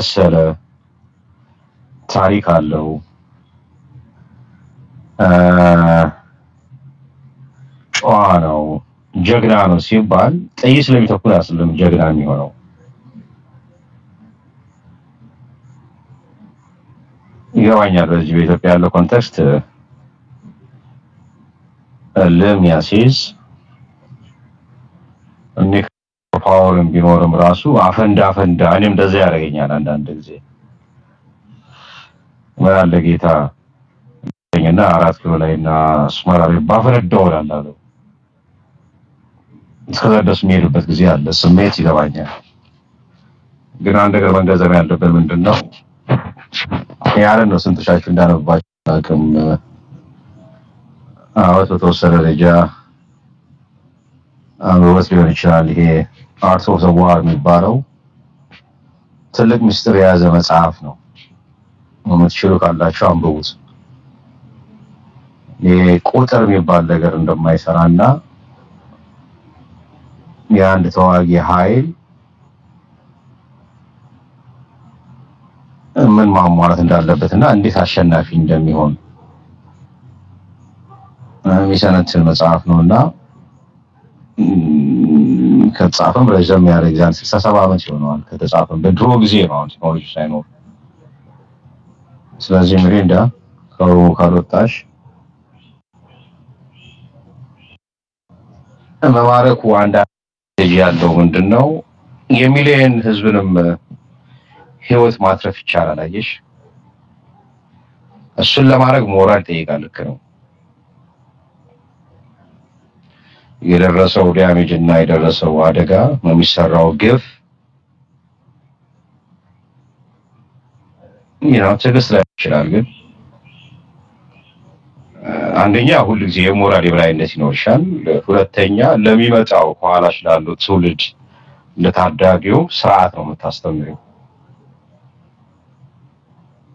የበሰለ ታሪክ አለው። ጨዋ ነው፣ ጀግና ነው ሲባል ጥይት ስለሚተኩን አይደለም ጀግና የሚሆነው። ይገባኛል። በዚህ በኢትዮጵያ ያለው context እልም ያሲዝ ፓወርም ቢኖርም ራሱ አፈንዳ አፈንዳ እኔም እንደዛ ያደርገኛል አንዳንድ ጊዜ ምን አለ ጌታ እና አራት ኪሎ ላይ እና አስመራ ላይ እስከዛ ድረስ የሚሄድበት ጊዜ አለ። ስሜት ይገባኛል። ግን አንድ ነገር መገንዘብ ያለብን ምንድን ነው ያለን ነው ስንቶቻችሁ እንዳነባችሁ አቅም አወት በተወሰነ ደረጃ አንብቦት ሊሆን ይችላል። ይሄ Art of the War የሚባለው ትልቅ ምስጢር የያዘ መጽሐፍ ነው። የምትችሉ ካላችሁ አንብቡት። ቁጥር የሚባል ነገር እንደማይሰራና የአንድ ተዋጊ ኃይል ምን ማሟላት እንዳለበት እና እንዴት አሸናፊ እንደሚሆን የሚሰነትን መጽሐፍ ነው እና ከተጻፈም ረዘም ያለ ጊዜ ስልሳ ሰባ ዓመት ይሆነዋል ከተጻፈም በድሮ ጊዜ ነው አሁን ቴክኖሎጂ ሳይኖር ስለዚህ ሚሪንዳ ከሩሙ ካልወጣሽ መማረኩ አንድ ያለው ምንድን ነው የሚሊየን ህዝብንም ህይወት ማትረፍ ይቻላል። አየሽ፣ እሱን ለማድረግ ሞራል ይጠይቃል። ልክ ነው። የደረሰው ዳሜጅ እና የደረሰው አደጋ የሚሰራው ግፍ ነው ትዕግስት ላይ ይችላል። ግን አንደኛ ሁል ጊዜ የሞራል የበላይነት ይኖርሻል። ሁለተኛ ለሚመጣው ከኋላሽ ላለው ትውልድ ለታዳጊው ስርዓት ነው የምታስተምሪው።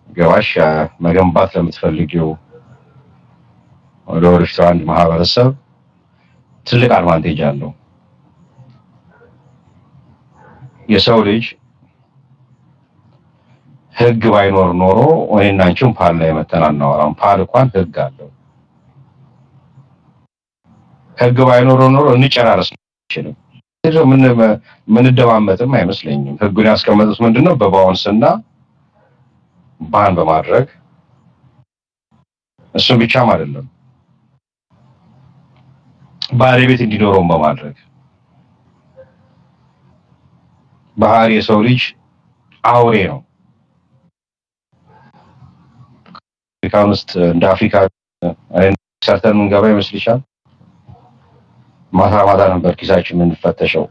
ገባሽ? መገንባት ለምትፈልጊው ለወደፊቱ አንድ ማህበረሰብ ትልቅ advantage አለው። የሰው ልጅ ህግ ባይኖር ኖሮ አንቺም ፓል ላይ መተን አናወራም። ፓል እንኳን ህግ አለው። ህግ ባይኖር ኖሮ እንጨራረስ አንችልም። ምን ምንደማመጥም አይመስለኝም። ህጉን ያስቀመጡት ምንድነው በ bounce እና ባን በማድረግ እሱም ብቻም አይደለም ባለቤት እንዲኖረውም በማድረግ ባህሪ የሰው ልጅ አውሬ ነው። አፍሪካን ውስጥ እንደ አፍሪካ ሰርተን የምንገባ ይመስልሻል? ማታ ማታ ነበር ኪሳችን የምንፈተሸው።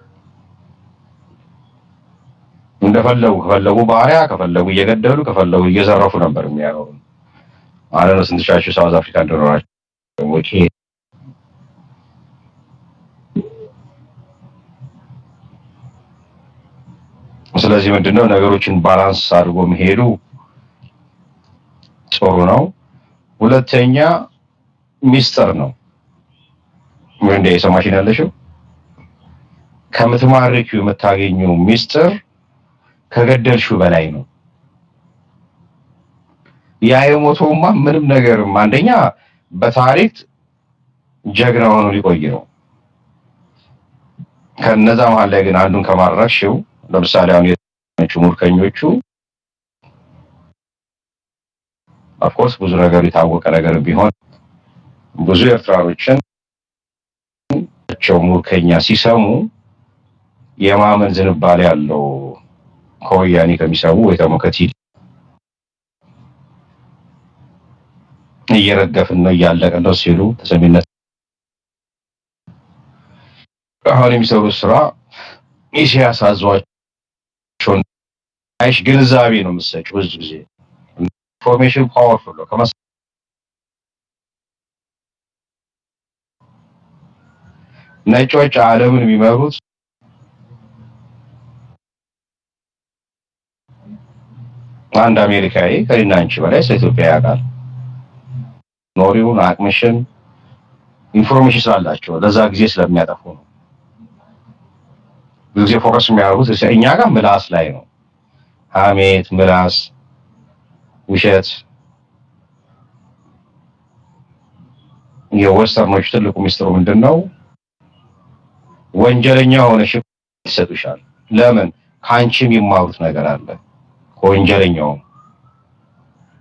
እንደፈለጉ ከፈለጉ ባህሪያ ከፈለጉ እየገደሉ ከፈለጉ እየዘረፉ ነበር የሚያኖሩ። አለ ነው ስንትሻችሁ ሳውዝ አፍሪካ እንደኖራችሁ ስለዚህ ምንድነው ነገሮችን ባላንስ አድርጎ መሄዱ ጥሩ ነው። ሁለተኛ ሚስጥር ነው። ምን እንደ የሰማሽን ያለሽው ከምትማርኪው የምታገኘው ሚስጥር ከገደልሽው በላይ ነው። ያ የሞተውማ ምንም ነገርም አንደኛ በታሪክ ጀግና ሆኖ ሊቆይ ነው። ከነዛ መሀል ላይ ግን አንዱን ከማረክሽው ለምሳሌ የተኞቹ ሙርከኞቹ of course ብዙ ነገር የታወቀ ነገር ቢሆን ብዙ ኤርትራኖችን ቸው ሙርከኛ ሲሰሙ የማመን ዝንባሌ ያለው ከወያኔ ከሚሰሙ ወይ ደግሞ ከቲዲ እየረገፍን ነው እያለቀ ነው ሲሉ ተሰሚነት አሁን የሚሰሩት ስራ ኢሳያስ አዟቸውን አይሽ ግንዛቤ ነው የምትሰጪው። ብዙ ጊዜ information powerful ነው። ከመስ ነጮች ዓለምን የሚመሩት አንድ አሜሪካዊ ከእኔና አንቺ በላይ ስለ ኢትዮጵያ ያውቃል። ኖሪውን አቅምሽን information ስላላቸው ለዛ ጊዜ ስለሚያጠፉ ነው። ብዙ ጊዜ focus የሚያደርጉት እኛ ጋር ምላስ ላይ ነው። ሐሜት፣ ምላስ፣ ውሸት የወስተርኖች ትልቁ ሚስጥሩ ምንድን ነው? ወንጀለኛ ሆነሽ ይሰጡሻል። ለምን? ከአንቺ የሚማሩት ነገር አለ። ከወንጀለኛውም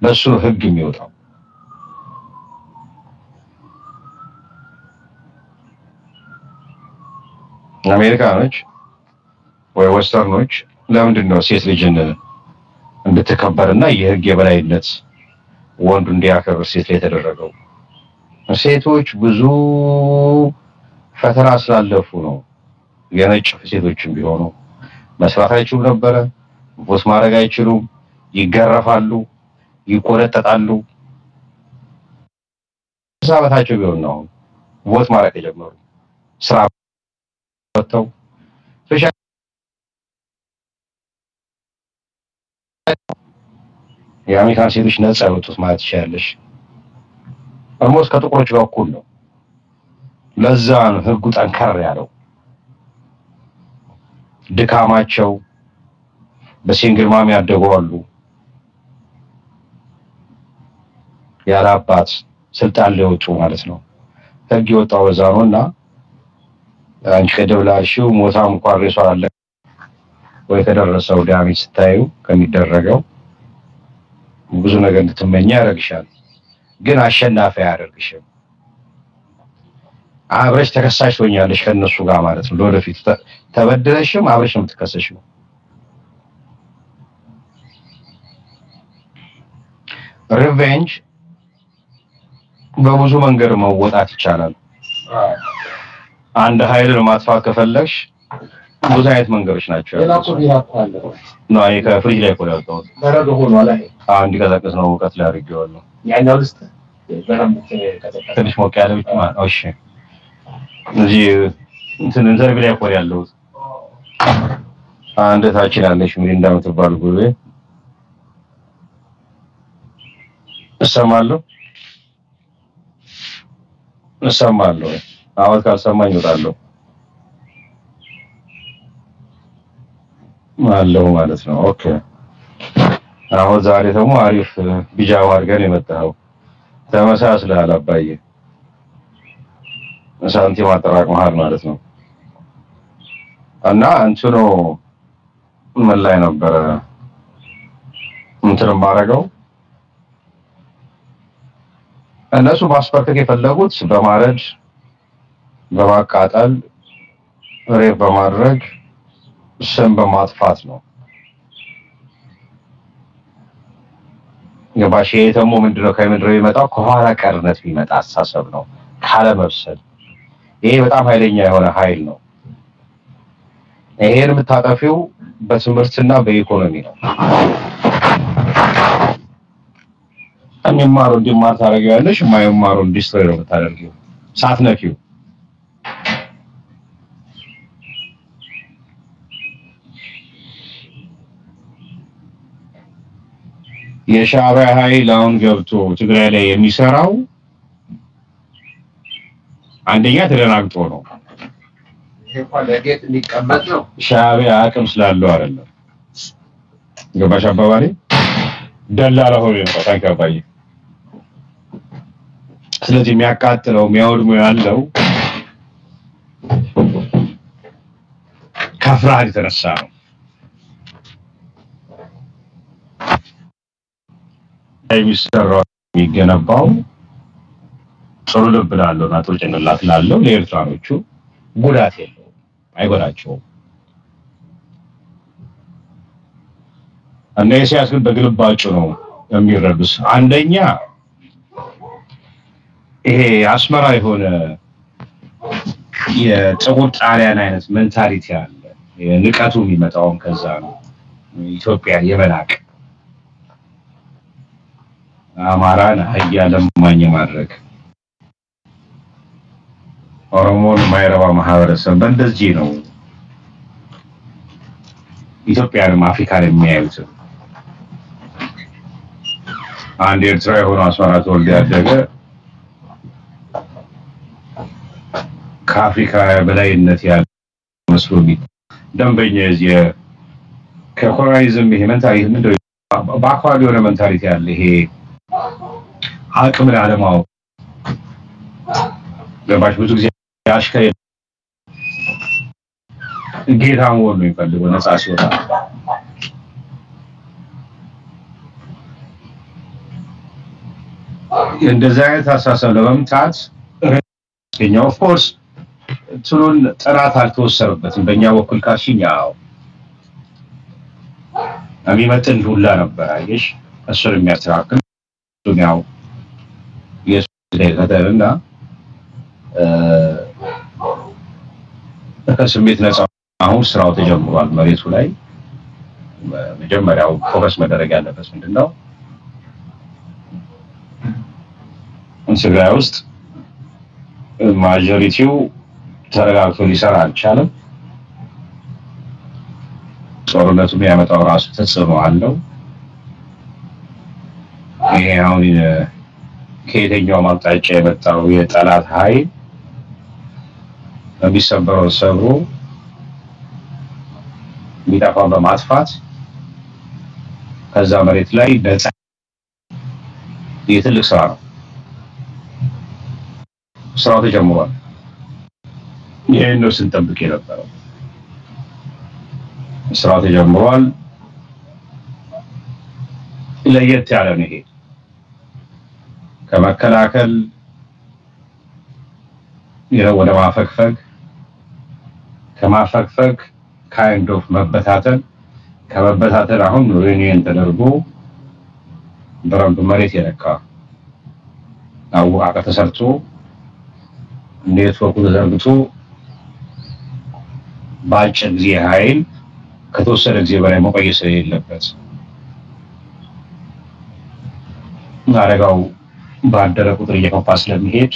ለእሱ ነው ህግ የሚወጣው። አሜሪካኖች ወይ ወስተርኖች ለምንድን ነው ሴት ልጅን እንድትከበርና የህግ የበላይነት ወንዱ እንዲያከብር ሴት ላይ የተደረገው? ሴቶች ብዙ ፈተና ስላለፉ ነው። የነጭ ሴቶችም ቢሆኑ መስራት አይችሉም ነበረ። ቦስ ማድረግ አይችሉም። ይገረፋሉ፣ ይቆነጠጣሉ። እዛ በታቸው ቢሆን ነው vote ማድረግ የጀመሩ ስራ ወጥተው የአሜሪካን ሴቶች ነፃ የወጡት ማለት ትችላለሽ። almost ከጥቁሮች ጋር እኩል ነው። ለዛ ነው ህጉ ጠንከር ያለው። ድካማቸው በ single mom ያደጉ አሉ። ያለ አባት ስልጣን ሊወጡ ማለት ነው። ህግ የወጣው በዛ ነው እና አንቺ ላልሽው ሞታም እንኳን ሬሷ አለ ወይ ከደረሰው ዳሜጅ ስታዩ ከሚደረገው ብዙ ነገር እንድትመኛ ያደርግሻል። ግን አሸናፊ አያደርግሽም። አብረሽ ተከሳሽ ትሆኛለሽ ከእነሱ ጋር ማለት ነው። ለወደፊቱ ተ- ተበድለሽም አብረሽ ነው የምትከሰሽው። revenge በብዙ መንገድ መወጣት ይቻላል። አንድ ኃይልን ማጥፋት ከፈለግሽ ብዙ አይነት መንገዶች ናቸው ያሉት። ነው ይሄ ከፍሪጅ ላይ እኮ ነው ያወጣሁት። በረዶ አሁን እንዲቀዘቅዝ ነው ሙቀት ላይ አድርጌዋለሁ። ያኛው ልስጥ ትንሽ ሞቅ ያለ ብቻ ማለት ነው። እሺ እዚህ እንትን interview ላይ እኮ ነው ያለሁት። አንድ ታችን ያለሽ ሚሪንዳ የምትባል ጉዜ እሰማለሁ እሰማለሁ። አሁን ካልሰማኝ እወጣለሁ አለው ማለት ነው። okay አሁን ዛሬ ደግሞ አሪፍ ቢጃማ አድርገን የመጣኸው ተመሳስለሃል አባዬ። ሳንቲም አጠራቅመሃል ማለት ነው። እና እንትኑ ምን ላይ ነበረ እንትን የማደርገው እነሱ ማስበርከክ የፈለጉት በማረድ በማቃጠል ሬፕ በማድረግ ስም በማጥፋት ነው። ገባሽ? ይሄ ምንድነው ከምንድነው የሚመጣው? ከኋላ ቀርነት የሚመጣ አስተሳሰብ ነው፣ ካለመብሰል። ይሄ በጣም ኃይለኛ የሆነ ኃይል ነው። ይሄን የምታጠፊው በትምህርትና በኢኮኖሚ ነው። የሚማረው እንዲማር ታደርጊዋለሽ፣ የማይማረው እንዲስትሮይ ነው የምታደርጊው ሳትነኪው። የሻዕቢያ ኃይል አሁን ገብቶ ትግራይ ላይ የሚሰራው አንደኛ ተደናግጦ ነው። ሻዕቢያ አቅም ስላለው አይደለም። ገባሽ አባባሌ? ደላላ ሆኖ ነው ታንክ አባዬ። ስለዚህ የሚያቃጥለው የሚያወድመው ያለው ከፍርሃት የተነሳ ነው። የሚሰራው የሚገነባው ጥሩ ልብ ላለው እና ጥሩ ጭንቅላት ላለው ለኤርትራኖቹ ጉዳት የለውም፣ አይጎዳቸውም። እና ኢሳያስ ግን በግልባጩ ነው የሚረዱት። አንደኛ ይሄ አስመራ የሆነ የጥቁር ጣሊያን አይነት mentality አለ። ንቀቱ የሚመጣውም ከዛ ነው። ኢትዮጵያን የመናቅ አማራን አህያ ለማኝ ማድረግ። ኦሮሞን ማይረባ ማህበረሰብ በእንደዚህ ነው። ኢትዮጵያንም አፍሪካን የሚያዩት። አንድ ኤርትራ የሆነ አስመራ ተወልዶ ያደገ ከአፍሪካ በላይነት ያለ መስሎ ደንበኛ የዚህ ከኮሎኒዝም ይሄ ሜንታሊቲ ምንድን በአካባቢ የሆነ ሜንታሊቲ ያለ ይሄ አቅምን አለማወቅ ገባሽ? ብዙ ጊዜ አሽከር ጌታ መሆን ነው የሚፈልገው ነፃ ሲወጣ። እንደዚህ አይነት አሳሰብ ለመምታት ኛ ኦፍኮርስ እንትኑን ጥናት አልተወሰነበትም። በእኛ በኩል ካልሽኝ ያው የሚመጥን ሁላ ነበር። አየሽ? እሱን የሚያስተካክል ያው የሱ ከተልና ከስሜት ነፃ አሁን ስራው ተጀምሯል መሬቱ ላይ መጀመሪያው ፎከስ መደረግ ያለበት ምንድን ነው ትግራይ ውስጥ ማጆሪቲው ተረጋግቶ ሊሰራ አልቻለም። ጦርነቱ የሚያመጣው ራሱ ተጽዕኖ አለው። ይሄ አሁን ከየትኛውም አቅጣጫ የመጣው የጠላት ኃይል የሚሰበረው ሰብሮ የሚጠፋውን በማጥፋት ከዛ መሬት ላይ ነፃ የትልቅ ስራ ነው። ስራው ተጀምሯል። ይህን ነው ስንጠብቅ የነበረው። ስራው ተጀምሯል። ለየት ያለ ነው ይሄ ከመከላከል ወደ ማፈግፈግ ከማፈግፈግ kind of መበታተን ከመበታተን አሁን reunion ተደርጎ በረንብ መሬት የነካ አወቃቀር ተሰርቶ ኔትወርኩ ተዘርግቶ በአጭር ጊዜ ኃይል ከተወሰነ ጊዜ በላይ መቆየት ስለሌለበት አደጋው ባደረ ቁጥር እየከፋ ስለሚሄድ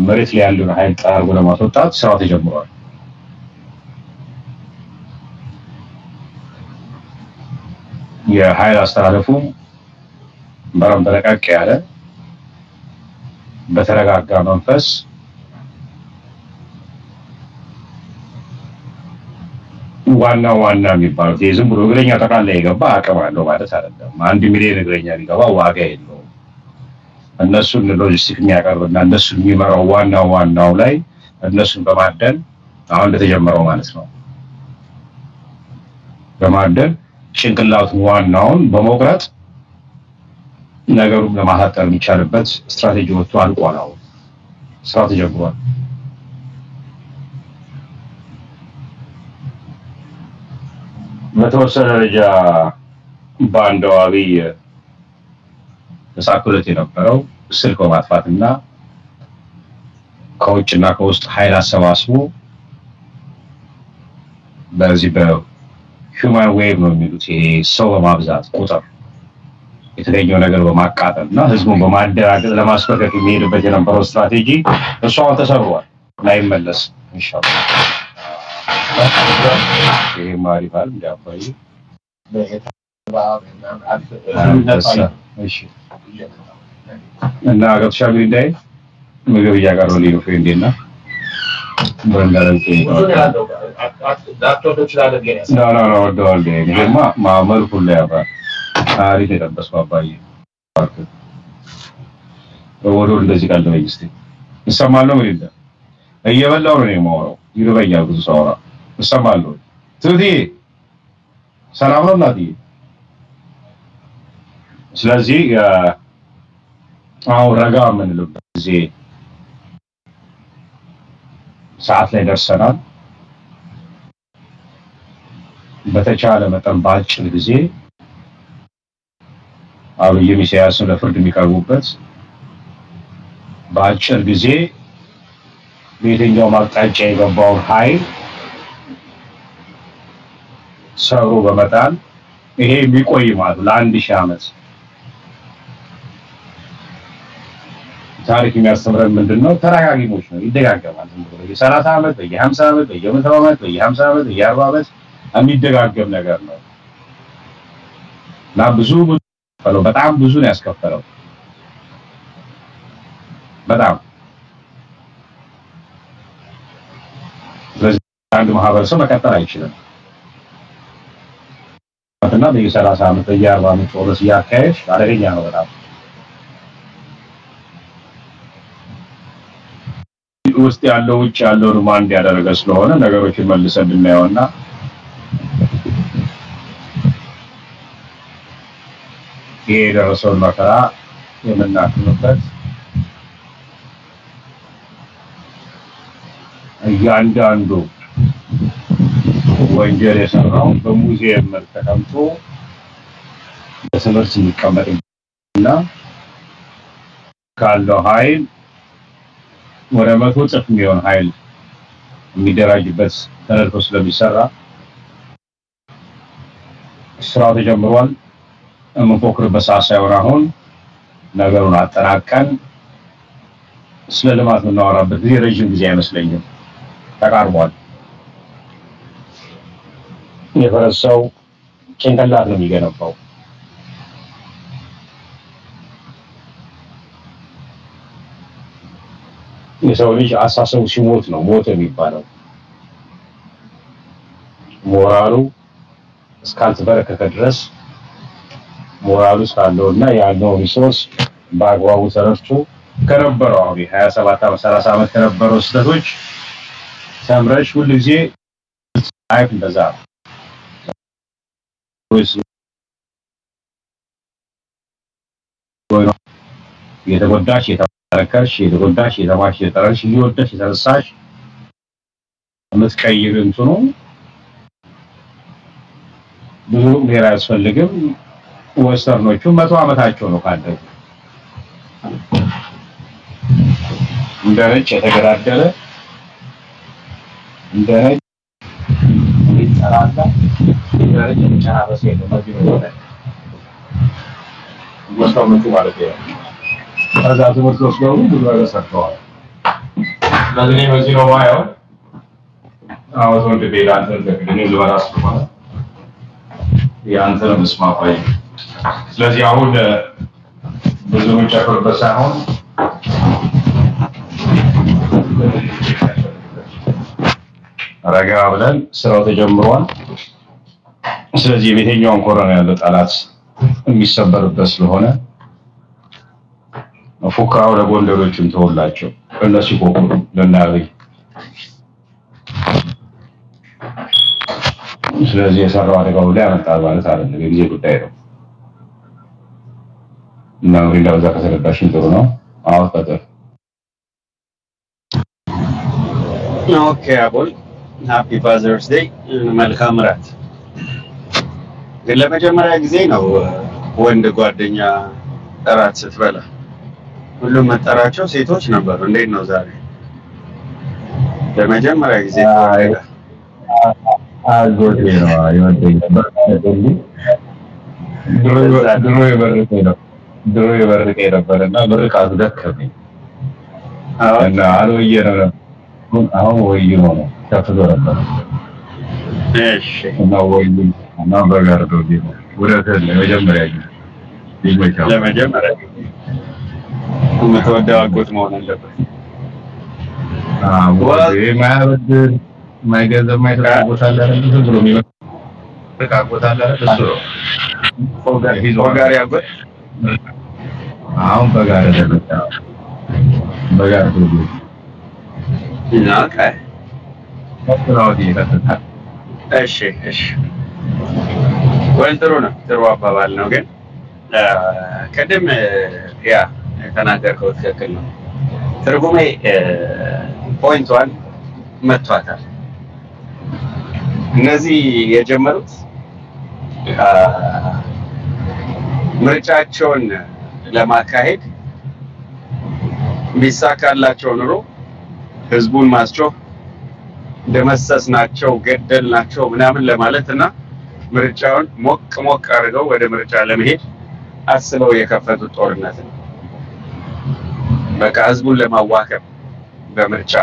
መሬት ላይ ያለውን ኃይል ጠራርጎ ለማስወጣት ስራው ተጀምሯል። የኃይል አስተላለፉ በረም በለቀቅ ያለ በተረጋጋ መንፈስ ዋና ዋና የሚባሉት ዝም ብሎ እግረኛ ጠቃላ የገባ አቅም አለው ማለት አይደለም። አንድ ሚሊዮን እግረኛ ሊገባ ዋጋ የለውም። እነሱን ሎጂስቲክ የሚያቀርብና እነሱን የሚመራው ዋናው ዋናው ላይ እነሱን በማደን አሁን እንደተጀመረው ማለት ነው። በማደን ጭንቅላቱን ዋናውን በመቁረጥ ነገሩን ለማሳጠር የሚቻልበት ስትራቴጂ ወጥቶ አልቋል። አሁን ስራ ተጀምሯል። በተወሰነ ደረጃ በአንድ አብይ ተሳክሎት የነበረው ስልክ በማጥፋት እና ከውጭና ከውስጥ ኃይል አሰባስቦ በዚህ በ human wave ነው የሚሉት ይሄ ሰው በማብዛት ቁጥር የተገኘው ነገር በማቃጠል እና ህዝቡን በማደራገጥ ለማስፈረፍ የሚሄድበት የነበረው ስትራቴጂ እሱ አሁን ተሰብሯል። ላይመለስ ኢንሻአላህ። ይሄ ማሪፋል እና እንግዲህ እንዳይ ምግብ እያቀረበልኝ ነው friend ኤ እና ማመልኩ ላይ ያባል አሪፍ የጠበስኩ አባዬ። ወዶ እንደዚህ ቃል ደበኝ እስቲ። እሰማለሁ ይላል እየበላው ነው የማወራው። ይርበኛል ብዙ አወራ እሰማለሁ ትቲ ሰላም ነው እናትዬ? ስለዚህ አሁን ረጋ የምንልበት ጊዜ ሰዓት ላይ ደርሰናል። በተቻለ መጠን በአጭር ጊዜ አብይም ኢሳያስም ለፍርድ የሚቀርቡበት በአጭር ጊዜ በየትኛውም አቅጣጫ የገባውን ኃይል ሰብሮ በመጣል ይሄ የሚቆይ ማለት ለአንድ ሺህ ዓመት ታሪክ የሚያስተምረን ምንድን ነው? ተረጋጊሞች ነው፣ ይደጋገማል። የሰላሳ ዓመት በየሀምሳ ዓመት በየመቶ ዓመት በየሀምሳ ዓመት በየአርባ ዓመት የሚደጋገም ነገር ነው እና ብዙ በጣም ብዙ ነው ያስከፈለው። በጣም አንድ ማህበረሰብ መቀጠል አይችልም። እና በየሰላሳ ዓመት በየአርባ ዓመት ጦርነት እያካሄድ አደገኛ ነው በጣም ውስጥ ያለው ውጭ ያለውን ማንድ ያደረገ ስለሆነ ነገሮችን መልሰን እንድናየውና ይሄ የደረሰውን መከራ የምናክምበት እያንዳንዱ ወንጀል የሰራው በሙዚየም መልክ ተቀምጦ በትምህርት የሚቀመጥ እና ካለው ኃይል ወደ መቶ እጥፍ የሚሆን ኃይል የሚደራጅበት ተነድፎ ስለሚሰራ ስራው ተጀምሯል። የምንፎክርበት ሰዓት ሳይሆን አሁን ነገሩን አጠናቀን ስለ ልማት የምናወራበት ጊዜ ረዥም ጊዜ አይመስለኝም፣ ተቃርቧል። የፈረሰው ጭንቅላት ነው የሚገነባው። የሰው ልጅ አስተሳሰቡ ሲሞት ነው ሞት የሚባለው። ሞራሉ እስካልተንበረከከ ድረስ ሞራሉ እስካለው እና ያለው resource በአግባቡ ተረድቶ ከነበረው አሁን ሀያ ሰባት ዓመት ሰላሳ ዓመት ከነበረው ስህተቶች ተምረሽ ሁሉ ጊዜ life እንደዛ የተጎዳሽ የተመለከርሽ የተጎዳሽ የተማሽ የተጠረሽ እየወደሽ የተረሳሽ የምትቀይር እንትኑ ብዙ ሌላ አያስፈልግም። ወስተርኖቹ መቶ ዓመታቸው ነው ካደጉ እንደ ነጭ የተገዳደለ እንደ ነጭ እንዲጠራላ እንደ ነጭ የሚጨራረስ የለም። ወስተርኖቹ ማለት ነው። ከዛ ትምህርት ወስደው ብዙ ነገር ሰርተዋል። ስለዚህ እኔ በዚህ ነው ማየው። አሁን ወንድ ቤላ አንተ ዘግኝ ልበራ ስለሆነ የአንተን መስማፋይ ስለዚህ አሁን ብዙ የምንጨፍርበት ሳይሆን ረጋ ብለን ስራው ተጀምሯል። ስለዚህ የቤተኛውን ኮረና ያለው ጠላት የሚሰበርበት ስለሆነ ፉክራው ለጎንደሮችም ተወላቸው እነሱ ይፎክሩ ለናያገኝ ስለዚህ የሰራው አደጋው ላይ ያመጣል ማለት አይደለም፣ የጊዜ ጉዳይ ነው። እና እንግዲህ እንደበዛ ከተረዳሽኝ ጥሩ ነው። አሁን ቀጥል። okay አቦል happy father's day መልካም እራት። ግን ለመጀመሪያ ጊዜ ነው ወንድ ጓደኛ እራት ስትበላ። ሁሉም መጠራቸው ሴቶች ነበሩ። እንዴት ነው ዛሬ? ለመጀመሪያ ጊዜ ተወለደ? አጎቴ ነው ይወደኝ ነበር። ድሮ ነው። የበረቀኝ ነበር። እና ምርቃቱ ደከመኝ እና አልወየ ነው አሁን ወይይ ነው ከፍቶ ነበር። እሺ። እና ወይይ እና ነው። ጊዜ። ይመቻል። ለመጀመሪያ ጊዜ የምትወደው አጎት መሆን አለበት። የማያበድር የማይገንዘብ የማይሰጥ አለ ብሎ አለ? እሱ ወጋሪ አጎት አሁን በጋር በጋር እሺ እሺ። ወይ ጥሩ ነው። ጥሩ አባባል ነው ግን። ቅድም ያ የተናገርከው ትክክል ነው ትርጉሜ ፖይንቷን መቷታል እነዚህ የጀመሩት ምርጫቸውን ለማካሄድ ቢሳካላቸው ኑሮ ህዝቡን ማስጮህ ደመሰስ ናቸው ገደል ናቸው ምናምን ለማለት እና ምርጫውን ሞቅ ሞቅ አድርገው ወደ ምርጫ ለመሄድ አስበው የከፈቱት ጦርነት ነው። በቃ ህዝቡን ለማዋከብ በምርጫ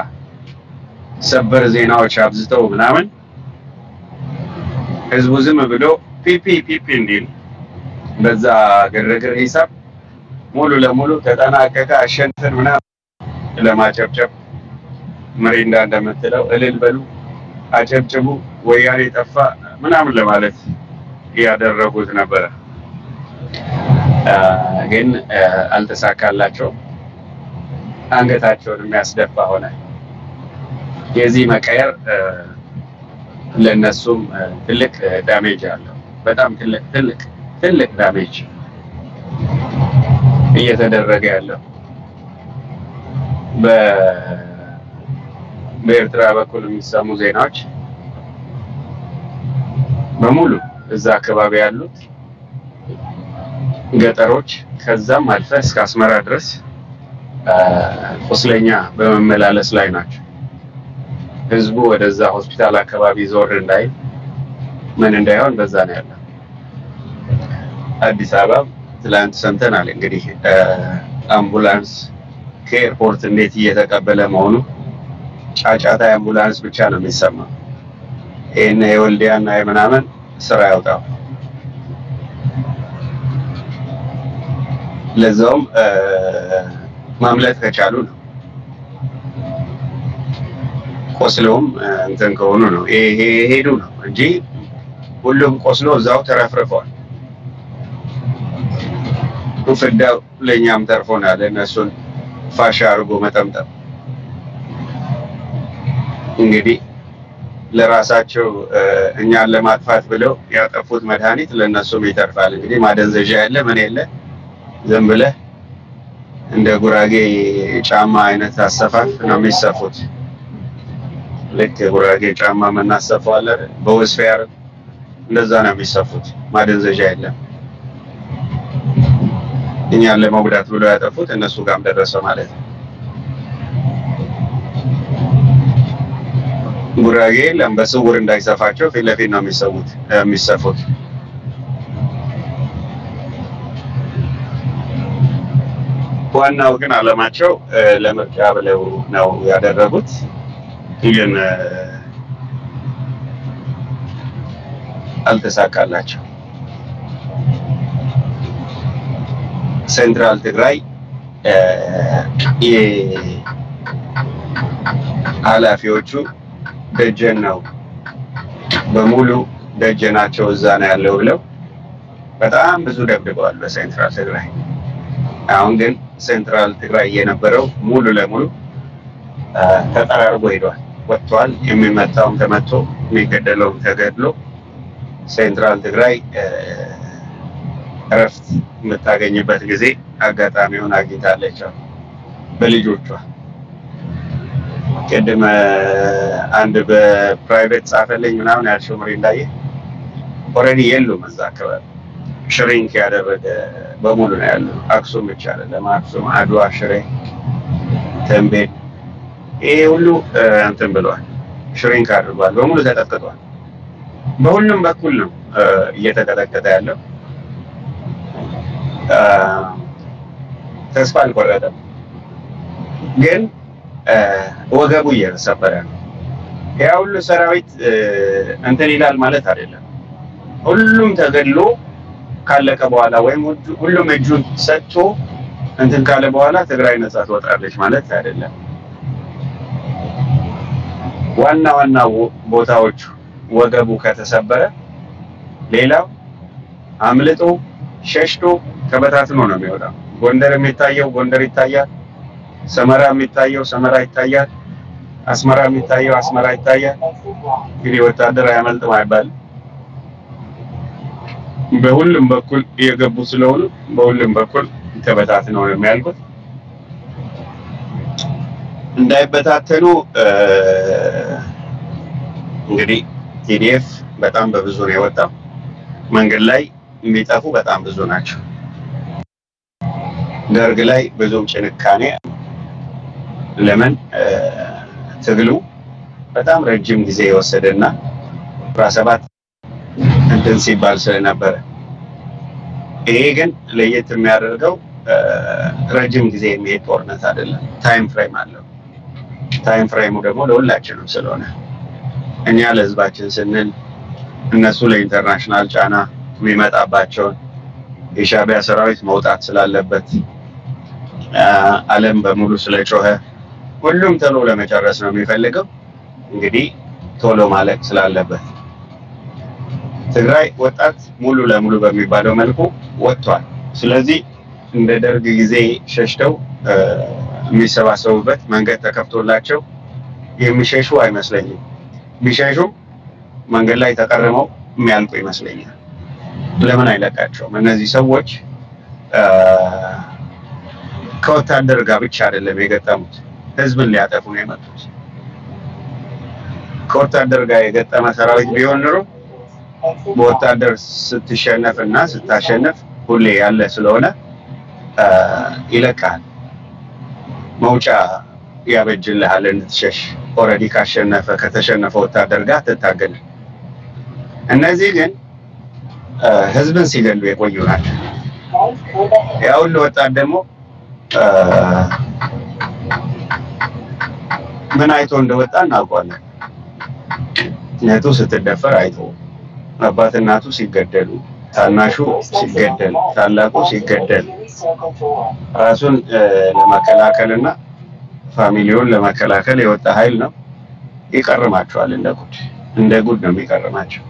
ሰበር ዜናዎች አብዝተው ምናምን ህዝቡ ዝም ብሎ ፒፒ ፒፒ እንዲል በዛ ግርግር ሂሳብ ሙሉ ለሙሉ ተጠናቀቀ አሸንፈን ምናምን ለማጨብጨብ ምሪንዳ እንደምትለው እልል በሉ አጨብጭቡ ወያኔ ጠፋ ምናምን ለማለት ያደረጉት ነበረ። ግን አልተሳካላቸውም። አንገታቸውን የሚያስደፋ ሆነ። የዚህ መቀየር አ፣ ትልቅ damage አለው። በጣም ትልቅ ትልቅ ትልቅ damage እየተደረገ ያለው በኤርትራ በኩል የሚሰሙ ዜናዎች በሙሉ እዛ አካባቢ ያሉት ገጠሮች ከዛም አልፈ እስከ አስመራ ድረስ ቁስለኛ በመመላለስ ላይ ናቸው። ህዝቡ ወደዛ ሆስፒታል አካባቢ ዞር እንዳይል ምን እንዳይሆን በዛ ነው ያለው። አዲስ አበባ ትላንት ሰምተናል እንግዲህ አምቡላንስ ከኤርፖርት እንዴት እየተቀበለ መሆኑ ጫጫታ የአምቡላንስ ብቻ ነው የሚሰማው። ይህን የወልዲያና የምናምን ስራ ያውጣው። ለዛውም ማምለጥ ከቻሉ ነው። ቆስለውም እንትን ከሆኑ ነው ሄዱ ነው እንጂ ሁሉም ቆስሎ እዛው ተረፍርፈዋል። ፍዳው ለእኛም ተርፎናል። እነሱን ፋሻ አድርጎ መጠምጠም እንግዲህ ለራሳቸው እኛን ለማጥፋት ብለው ያጠፉት መድኃኒት ለእነሱም ይተርፋል። እንግዲህ ማደንዘዣ ያለ ምን የለ ዝም ብለህ እንደ ጉራጌ ጫማ አይነት አሰፋፍ ነው የሚሰፉት። ልክ ጉራጌ ጫማ የምናሰፋው አለ አይደል? በወስፌ ያር እንደዛ ነው የሚሰፉት። ማደንዘዣ የለም። እኛን ለመጉዳት ብለው ያጠፉት እነሱ ጋርም ደረሰ ማለት ነው። ጉራጌ የለም በስውር እንዳይሰፋቸው ፊት ለፊት ነው የሚሰፉት። ዋናው ግን አለማቸው ለምርጫ ብለው ነው ያደረጉት። ግን አልተሳካላቸው። ሴንትራል ትግራይ እ፣ የኃላፊዎቹ ደጀን ነው በሙሉ ደጀናቸው እዛ ነው ያለው ብለው በጣም ብዙ ደብድበዋል በ central ትግራይ። አሁን ግን central ትግራይ የነበረው ሙሉ ለሙሉ ተጠራርጎ ሄዷል፣ ወጥቷል። የሚመታውም ተመቶ የሚገደለውም ተገድሎ central ትግራይ እረፍት የምታገኝበት ጊዜ አጋጣሚውን አግኝታለች በልጆቿ። ቅድም አንድ በ private ጻፈልኝ ምናምን ያልሽው ምሪ እንዳየ already የሉም እዛ አካባቢ shrink ያደረገ በሙሉ ነው ያለው። አክሱም ብቻ አይደለም፣ አክሱም፣ አድዋ፣ ሽሬ፣ ተንቤን ይሄ ሁሉ እንትን ብሏል፣ shrink አድርጓል፣ በሙሉ ተቀጥቅጧል። በሁሉም በኩል ነው እየተቀጠቀጠ ያለው። ተስፋ አልቆረጠም፣ ግን ወገቡ እየተሰበረ ነው። ያ ሁሉ ሰራዊት እንትን ይላል ማለት አይደለም። ሁሉም ተገድሎ ካለቀ በኋላ ወይም ሁሉ- ሁሉም እጁን ሰጥቶ እንትን ካለ በኋላ ትግራይ ነጻ ትወጣለች ማለት አይደለም። ዋና ዋና ቦ- ቦታዎቹ ወገቡ ከተሰበረ ሌላው አምልጦ ሸሽቶ ተበታትኖ ነው የሚወጣው። ጎንደር የሚታየው ጎንደር ይታያል። ሰመራ የሚታየው ሰመራ ይታያል። አስመራ የሚታየው አስመራ ይታያል። እንግዲህ ወታደር አያመልጥም አይባልም። በሁሉም በኩል እየገቡ ስለሆኑ በሁሉም በኩል ተበታትነው ነው የሚያልቁት። እንዳይበታተኑ እንግዲህ TDF በጣም በብዙ ነው የወጣው። መንገድ ላይ የሚጠፉ በጣም ብዙ ናቸው። ደርግ ላይ ብዙም ጭካኔ ለምን ትግሉ በጣም ረጅም ጊዜ የወሰደና አስራ ሰባት እንትን ሲባል ስለነበረ ይሄ ግን ለየት የሚያደርገው ረጅም ጊዜ የሚሄድ ጦርነት አይደለም። time frame አለው። time frame ኡ ደግሞ ለሁላችንም ስለሆነ እኛ ለህዝባችን ስንል እነሱ ለ international ጫና የሚመጣባቸውን የሻዕቢያ ሰራዊት መውጣት ስላለበት ዓለም በሙሉ ስለጮኸ ሁሉም ቶሎ ለመጨረስ ነው የሚፈልገው። እንግዲህ ቶሎ ማለቅ ስላለበት ትግራይ ወጣት ሙሉ ለሙሉ በሚባለው መልኩ ወጥቷል። ስለዚህ እንደ ደርግ ጊዜ ሸሽተው የሚሰባሰቡበት መንገድ ተከፍቶላቸው የሚሸሹ አይመስለኝም። ቢሸሹም መንገድ ላይ ተቀርመው የሚያልቁ ይመስለኛል። ለምን አይለቃቸውም? እነዚህ ሰዎች ከወታደር ጋር ብቻ አይደለም የገጠሙት፣ ህዝብን ሊያጠፉ ነው የመጡት። ከወታደር ጋር የገጠመ ሰራዊት ቢሆን ኑሮ በወታደር ስትሸነፍ እና ስታሸንፍ ሁሌ ያለ ስለሆነ ይለቃል። መውጫ ያበጅልሃል እንድትሸሽ። already ካሸነፈ ከተሸነፈ ወታደር ጋር ትታገል። እነዚህ ግን ህዝብን ሲገሉ የቆዩ ናቸው። ያ ሁሉ ወጣት ደግሞ ምን አይቶ እንደወጣ እናውቀዋለን። እህቱ ስትደፈር አይቶ አባት እናቱ ሲገደሉ፣ ታናሹ ሲገደል፣ ታላቁ ሲገደል ራሱን እ፣ ለመከላከልና family ውን ለመከላከል የወጣ ኃይል ነው። ይቀርማቸዋል። እንደ ጉድ እንደ ጉድ ነው የሚቀርማቸው።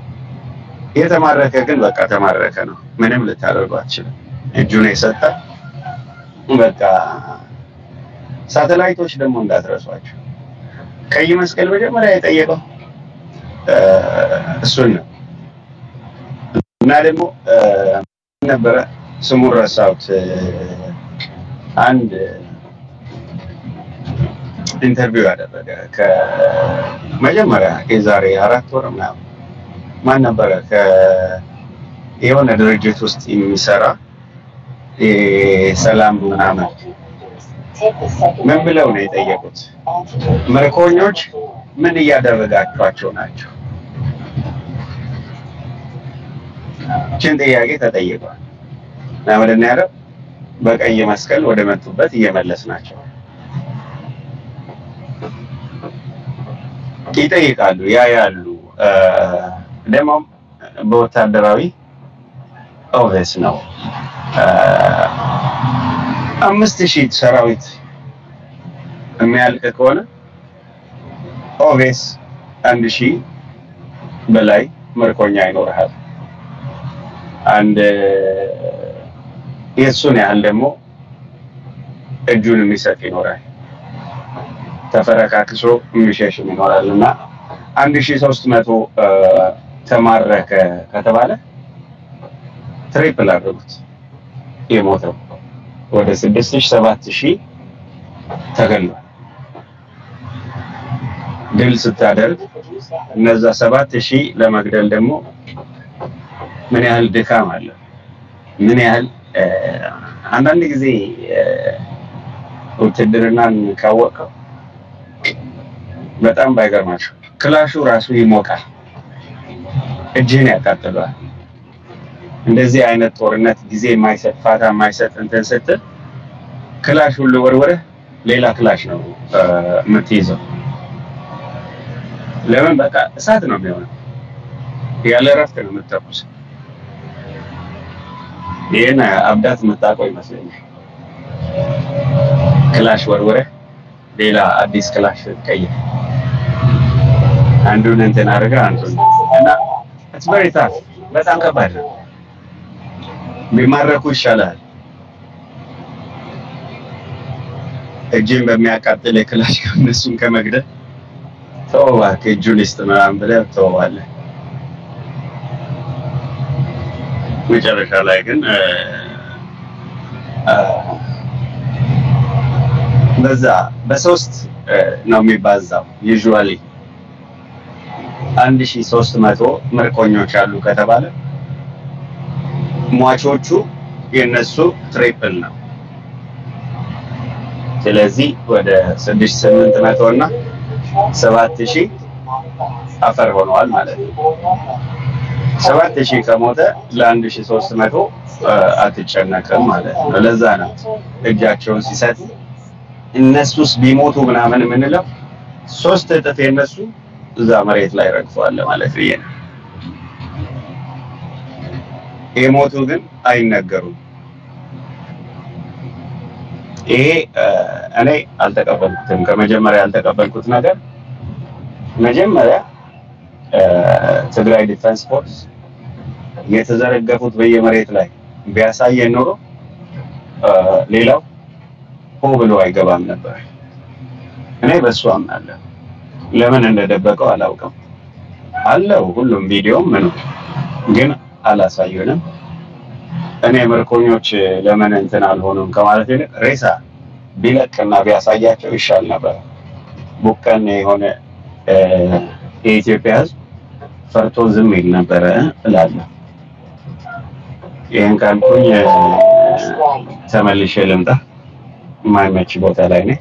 የተማረከ ግን በቃ ተማረከ ነው። ምንም ልታደርገው አትችልም። እጁን የሰጠ በቃ ሳተላይቶች ደግሞ እንዳትረሷቸው። ቀይ መስቀል መጀመሪያ የጠየቀው እሱን ነው እና ደግሞ ነበረ ስሙን ረሳሁት። አንድ interview ያደረገ ከመጀመሪያ የዛሬ አራት ወር ምናምን ማን ነበረ የሆነ ድርጅት ውስጥ የሚሰራ የሰላም ምናምን ምን ብለው ነው የጠየቁት? ምርኮኞች ምን እያደረጋችኋቸው ናቸው? ችን ጥያቄ ተጠይቋል። እና ምንድን ነው ያለው? በቀይ መስቀል ወደ መጡበት እየመለስ ናቸው ይጠይቃሉ፣ ያ ያሉ ደግሞ በወታደራዊ ኦቨስ ነው አምስት ሺህ ሰራዊት የሚያልቅ ከሆነ ኦቬስ አንድ ሺህ በላይ ምርኮኛ ይኖርሃል። አንድ የእሱን ያህል ደግሞ እጁን የሚሰጥ ይኖራል። ተፈረካክሶ የሚሸሽም ይኖራል እና አንድ ሺህ ሶስት መቶ ተማረከ ከተባለ ትሪፕል አድርጉት የሞተው ወደ ስድስት ሺህ ሰባት ሺህ ተገሏል። ድል ስታደርግ እነዛ ሰባት ሺህ ለመግደል ደግሞ ምን ያህል ድካም አለ? ምን ያህል አንዳንድ ጊዜ ውትድርናን ካወቀው በጣም ባይገርማችሁ ክላሹ ራሱ ይሞቃል፣ እጅህን ያቃጥለዋል። እንደዚህ አይነት ጦርነት ጊዜ የማይሰጥ ፋታ የማይሰጥ እንትን ስትል ክላሽ ሁሉ ወርወረህ ሌላ ክላሽ ነው የምትይዘው። ለምን በቃ እሳት ነው የሚሆነው። ያለ እረፍት ነው የምትተኩሰው። ይህን አብዳት የምታውቀው ይመስለኛል። ክላሽ ወርወረህ ሌላ አዲስ ክላሽ ስትቀይር አንዱን እንትን አድርገህ አንዱን እና it's very tough በጣም ከባድ ነው። ቢማረኩ ይሻላል። እጅን በሚያቃጥል የክላሽ እነሱን ከመግደል ተው እጁን ይስጥ ምናምን ብለህ ተወዋለህ። መጨረሻ ላይ ግን በዛ በሶስት ነው የሚባዛው usually አንድ ሺህ ሶስት መቶ ምርኮኞች አሉ ከተባለ ሟቾቹ የነሱ triple ነው። ስለዚህ ወደ ስድስት ስምንት መቶ እና ሰባት ሺህ አፈር ሆነዋል ማለት ነው። ሰባት ሺህ ከሞተ ለአንድ ሺህ ሶስት መቶ አትጨነቅም ማለት ነው። ለዛ ነው እጃቸውን ሲሰጥ እነሱስ ቢሞቱ ምናምን የምንለው ሶስት እጥፍ የነሱ እዛ መሬት ላይ ረግፈዋል ማለት ነው። የሞቱ ግን አይነገሩም። ይሄ እኔ አልተቀበልኩትም። ከመጀመሪያ ያልተቀበልኩት ነገር መጀመሪያ ትግራይ Defense Force የተዘረገፉት በየመሬት ላይ ቢያሳየን ኖሮ ሌላው ሆ ብሎ አይገባም ነበር። እኔ በሱ አምናለሁ። ለምን እንደደበቀው አላውቅም። አለው ሁሉም ቪዲዮም ምኑ ግን አላሳዩንም። እኔ ምርኮኞች ለምን እንትን አልሆኑም ከማለት ይልቅ ሬሳ ቢለቅና ቢያሳያቸው ይሻል ነበር። ቡቀን የሆነ የኢትዮጵያ ሕዝብ ፈርቶ ዝም ይል ነበረ እላለሁ። ይህን ካልኩኝ ተመልሼ ልምጣ። የማይመች ቦታ ላይ ነኝ።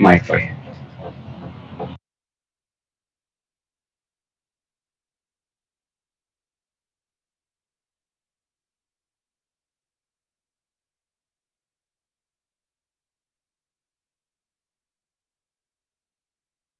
ማይክ ፍሬ